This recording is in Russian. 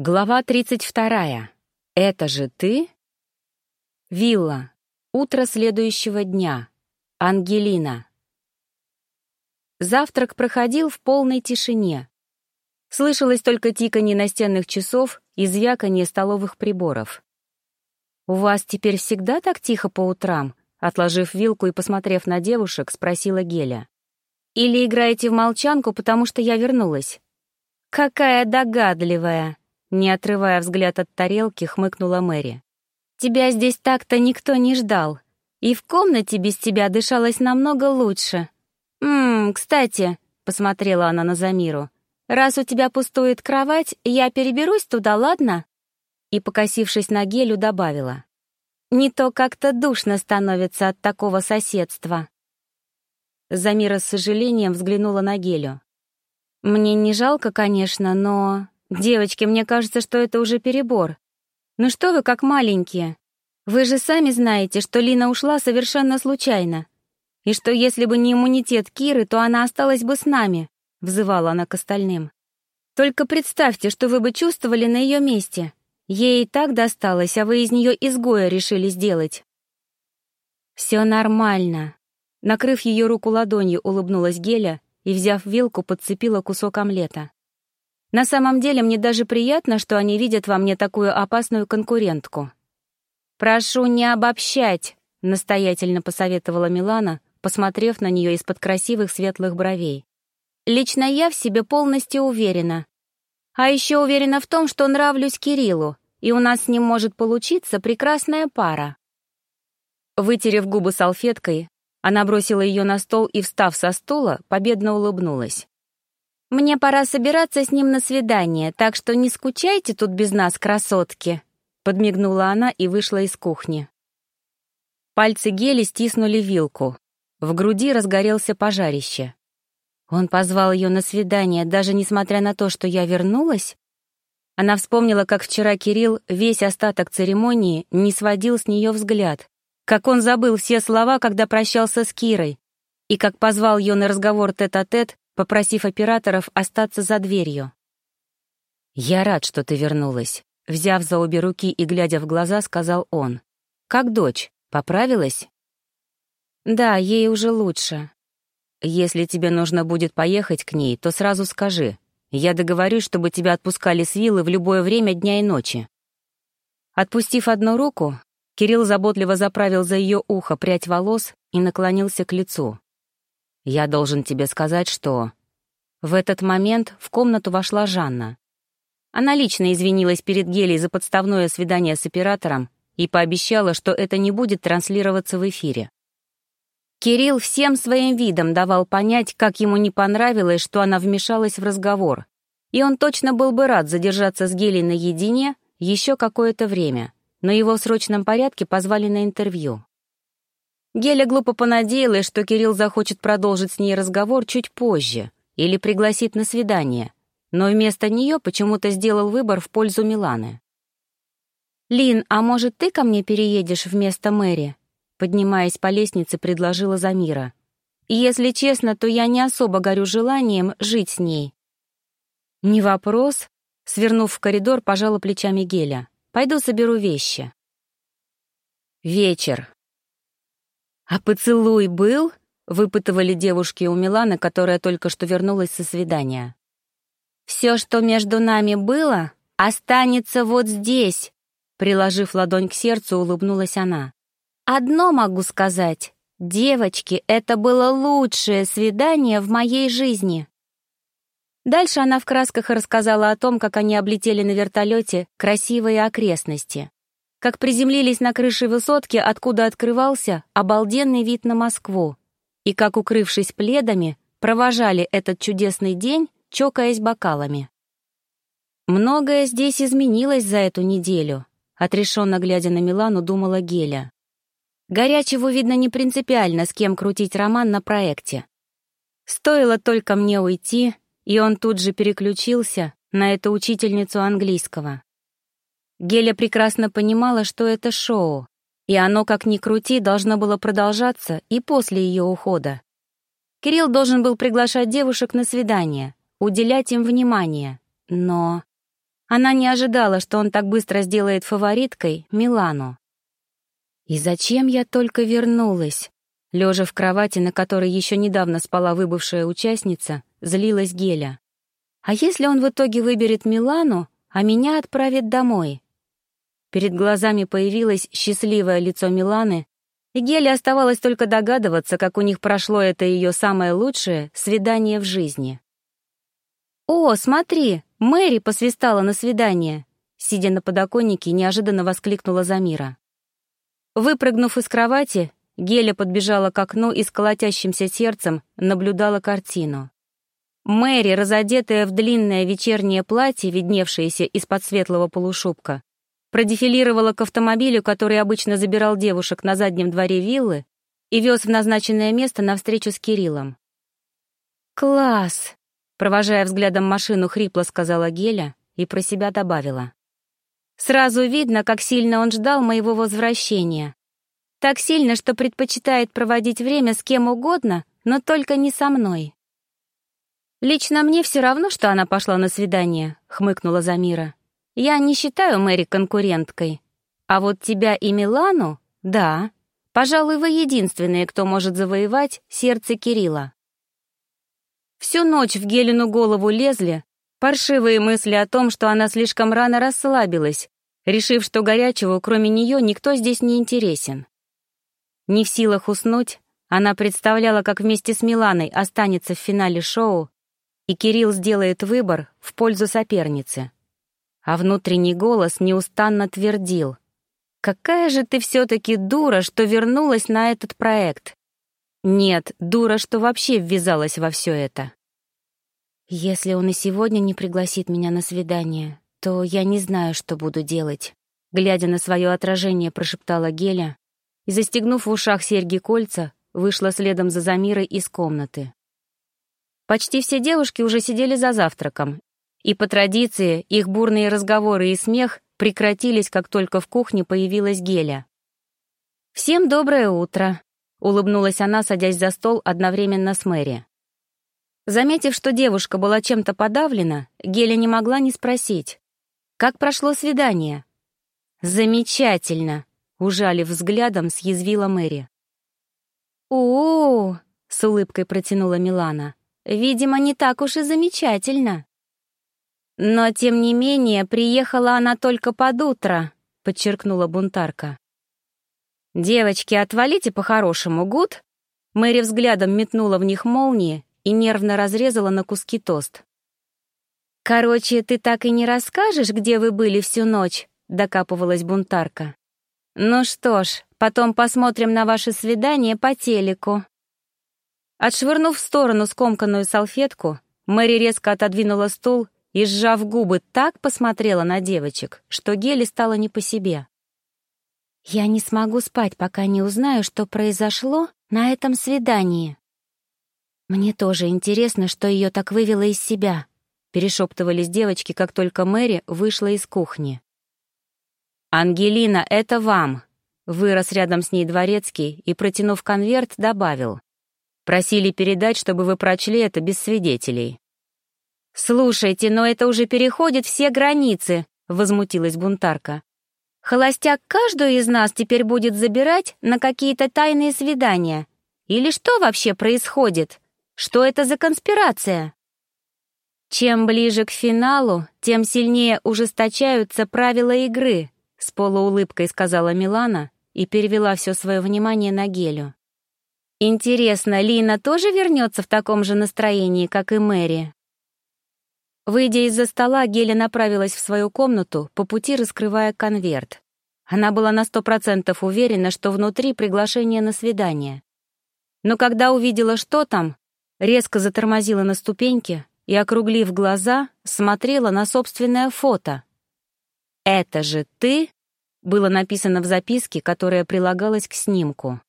Глава 32. Это же ты? Вилла. Утро следующего дня. Ангелина. Завтрак проходил в полной тишине. Слышалось только тиканье настенных часов и звяканье столовых приборов. «У вас теперь всегда так тихо по утрам?» Отложив вилку и посмотрев на девушек, спросила Геля. «Или играете в молчанку, потому что я вернулась?» «Какая догадливая!» Не отрывая взгляд от тарелки, хмыкнула Мэри. «Тебя здесь так-то никто не ждал. И в комнате без тебя дышалось намного лучше. Ммм, кстати», — посмотрела она на Замиру, «раз у тебя пустует кровать, я переберусь туда, ладно?» И, покосившись на Гелю, добавила. «Не то как-то душно становится от такого соседства». Замира с сожалением взглянула на Гелю. «Мне не жалко, конечно, но «Девочки, мне кажется, что это уже перебор. Ну что вы как маленькие? Вы же сами знаете, что Лина ушла совершенно случайно. И что если бы не иммунитет Киры, то она осталась бы с нами», — взывала она к остальным. «Только представьте, что вы бы чувствовали на ее месте. Ей и так досталось, а вы из нее изгоя решили сделать». «Все нормально». Накрыв ее руку ладонью, улыбнулась Геля и, взяв вилку, подцепила кусок омлета. На самом деле мне даже приятно, что они видят во мне такую опасную конкурентку. «Прошу не обобщать», — настоятельно посоветовала Милана, посмотрев на нее из-под красивых светлых бровей. «Лично я в себе полностью уверена. А еще уверена в том, что нравлюсь Кириллу, и у нас с ним может получиться прекрасная пара». Вытерев губы салфеткой, она бросила ее на стол и, встав со стула, победно улыбнулась. «Мне пора собираться с ним на свидание, так что не скучайте тут без нас, красотки», — подмигнула она и вышла из кухни. Пальцы Гели стиснули вилку. В груди разгорелся пожарище. Он позвал ее на свидание, даже несмотря на то, что я вернулась? Она вспомнила, как вчера Кирилл весь остаток церемонии не сводил с нее взгляд, как он забыл все слова, когда прощался с Кирой, и как позвал ее на разговор тет-а-тет, -тет, попросив операторов остаться за дверью. «Я рад, что ты вернулась», — взяв за обе руки и глядя в глаза, сказал он. «Как дочь? Поправилась?» «Да, ей уже лучше». «Если тебе нужно будет поехать к ней, то сразу скажи. Я договорюсь, чтобы тебя отпускали с виллы в любое время дня и ночи». Отпустив одну руку, Кирилл заботливо заправил за ее ухо прядь волос и наклонился к лицу. «Я должен тебе сказать, что...» В этот момент в комнату вошла Жанна. Она лично извинилась перед Гелей за подставное свидание с оператором и пообещала, что это не будет транслироваться в эфире. Кирилл всем своим видом давал понять, как ему не понравилось, что она вмешалась в разговор, и он точно был бы рад задержаться с Гелей наедине еще какое-то время, но его в срочном порядке позвали на интервью. Геля глупо понадеялась, что Кирилл захочет продолжить с ней разговор чуть позже или пригласит на свидание, но вместо нее почему-то сделал выбор в пользу Миланы. «Лин, а может, ты ко мне переедешь вместо Мэри?» Поднимаясь по лестнице, предложила Замира. «Если честно, то я не особо горю желанием жить с ней». «Не вопрос», — свернув в коридор, пожала плечами Геля. «Пойду соберу вещи». Вечер. «А поцелуй был?» — выпытывали девушки у Миланы, которая только что вернулась со свидания. «Все, что между нами было, останется вот здесь», — приложив ладонь к сердцу, улыбнулась она. «Одно могу сказать. Девочки, это было лучшее свидание в моей жизни». Дальше она в красках рассказала о том, как они облетели на вертолете красивые окрестности как приземлились на крыше высотки, откуда открывался обалденный вид на Москву, и как, укрывшись пледами, провожали этот чудесный день, чокаясь бокалами. Многое здесь изменилось за эту неделю, отрешенно глядя на Милану, думала Геля. Горячего, видно, не принципиально, с кем крутить роман на проекте. Стоило только мне уйти, и он тут же переключился на эту учительницу английского. Геля прекрасно понимала, что это шоу, и оно, как ни крути, должно было продолжаться и после ее ухода. Кирилл должен был приглашать девушек на свидание, уделять им внимание, но... Она не ожидала, что он так быстро сделает фавориткой Милану. «И зачем я только вернулась?» Лежа в кровати, на которой еще недавно спала выбывшая участница, злилась Геля. «А если он в итоге выберет Милану, а меня отправит домой?» Перед глазами появилось счастливое лицо Миланы, и Геле оставалось только догадываться, как у них прошло это ее самое лучшее свидание в жизни. «О, смотри, Мэри посвистала на свидание!» Сидя на подоконнике, неожиданно воскликнула Замира. Выпрыгнув из кровати, Геля подбежала к окну и с колотящимся сердцем наблюдала картину. Мэри, разодетая в длинное вечернее платье, видневшееся из-под светлого полушубка, продефилировала к автомобилю, который обычно забирал девушек на заднем дворе виллы и вез в назначенное место на встречу с Кириллом. «Класс!» — провожая взглядом машину, хрипло сказала Геля и про себя добавила. «Сразу видно, как сильно он ждал моего возвращения. Так сильно, что предпочитает проводить время с кем угодно, но только не со мной. «Лично мне все равно, что она пошла на свидание», — хмыкнула Замира. «Я не считаю Мэри конкуренткой. А вот тебя и Милану — да. Пожалуй, вы единственные, кто может завоевать сердце Кирилла». Всю ночь в Гелину голову лезли паршивые мысли о том, что она слишком рано расслабилась, решив, что горячего, кроме нее, никто здесь не интересен. Не в силах уснуть, она представляла, как вместе с Миланой останется в финале шоу, и Кирилл сделает выбор в пользу соперницы. А внутренний голос неустанно твердил. «Какая же ты все-таки дура, что вернулась на этот проект!» Нет, дура, что вообще ввязалась во все это. Если он и сегодня не пригласит меня на свидание, то я не знаю, что буду делать. Глядя на свое отражение, прошептала Геля, и, застегнув в ушах серьги-кольца, вышла следом за Замирой из комнаты. Почти все девушки уже сидели за завтраком, и по традиции их бурные разговоры и смех прекратились, как только в кухне появилась Геля. «Всем доброе утро», — улыбнулась она, садясь за стол одновременно с Мэри. Заметив, что девушка была чем-то подавлена, Геля не могла не спросить. «Как прошло свидание?» «Замечательно», Ужалив взглядом, съязвила Мэри. «У-у-у!» — с улыбкой протянула Милана. «Видимо, не так уж и замечательно». «Но, тем не менее, приехала она только под утро», — подчеркнула бунтарка. «Девочки, отвалите по-хорошему, гуд?» Мэри взглядом метнула в них молнии и нервно разрезала на куски тост. «Короче, ты так и не расскажешь, где вы были всю ночь?» — докапывалась бунтарка. «Ну что ж, потом посмотрим на ваше свидание по телеку». Отшвырнув в сторону скомканную салфетку, Мэри резко отодвинула стул и, сжав губы, так посмотрела на девочек, что Гели стало не по себе. «Я не смогу спать, пока не узнаю, что произошло на этом свидании». «Мне тоже интересно, что ее так вывело из себя», — перешептывались девочки, как только Мэри вышла из кухни. «Ангелина, это вам!» Вырос рядом с ней дворецкий и, протянув конверт, добавил. «Просили передать, чтобы вы прочли это без свидетелей». «Слушайте, но это уже переходит все границы», — возмутилась бунтарка. «Холостяк каждую из нас теперь будет забирать на какие-то тайные свидания. Или что вообще происходит? Что это за конспирация?» Чем ближе к финалу, тем сильнее ужесточаются правила игры, с полуулыбкой сказала Милана и перевела все свое внимание на Гелю. «Интересно, Лина тоже вернется в таком же настроении, как и Мэри?» Выйдя из-за стола, Геля направилась в свою комнату, по пути раскрывая конверт. Она была на сто процентов уверена, что внутри приглашение на свидание. Но когда увидела, что там, резко затормозила на ступеньке и, округлив глаза, смотрела на собственное фото — «Это же ты?» было написано в записке, которая прилагалась к снимку.